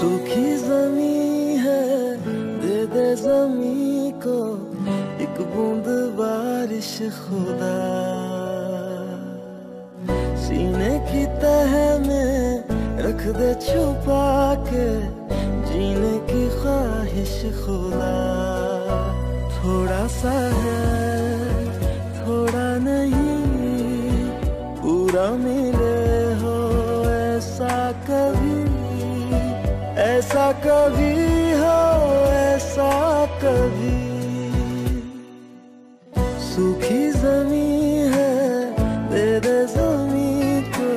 सूखी जमी है, दे दे जमी को। एक बूंद बारिश खुदा। सीने की तह में रख दे छुपा के, जीने की ख्वाहिश खुदा। थोड़ा सा है, थोड़ा नहीं, पूरा मिले कभी हो, ऐसा कभी। सूखी जमी है दे दे जमी को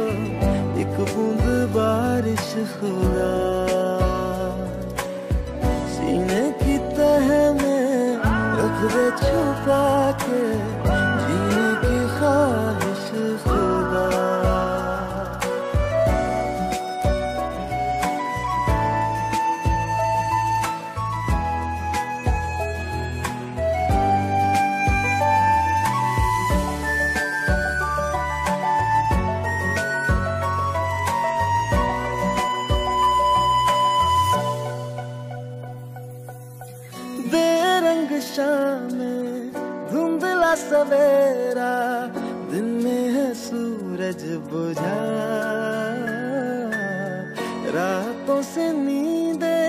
एक बूंद बारिश खुदा सीने की तह में रख दे छुपा के शाम, धुंधला सवेरा, दिन में है सूरज बुझा। रातों से नींदे,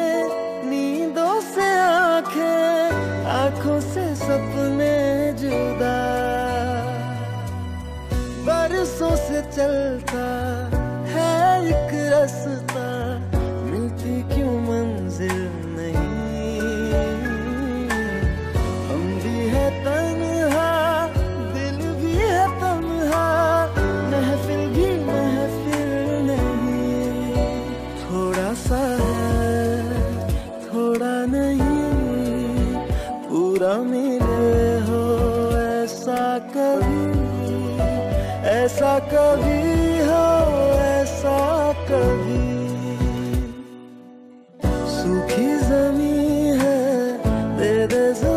नींदों से आँखें, आँखों से सपने जुदा। बरसों से चलता कभी ऐसा कभी हो ऐसा कभी। सूखी जमी है दे दे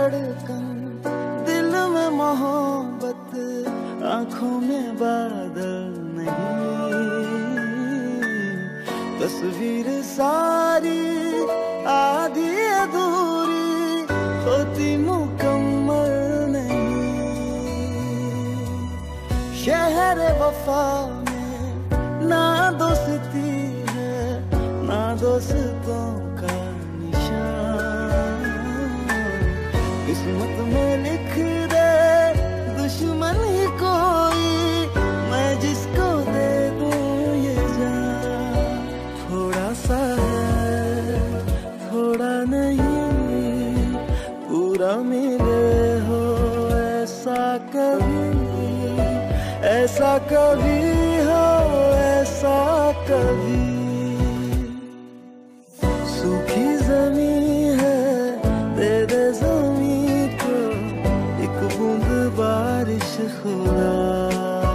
धड़कन, दिल में मोहब्बत, आँखों में बादल नहीं। तस्वीर सारी, आधी अधूरी, होती मुकम्मल नहीं। शहर वफा में ना दोस्ती है ना दोस्तों किस्मत में लिख दे, दुश्मन ही कोई, मैं जिसको दे दूँ ये जान। थोड़ा सा थोड़ा नहीं, पूरा मिले हो ऐसा कभी ऐसा कभी हो, ऐसा कभी बूंद बारिश खुदा सीने की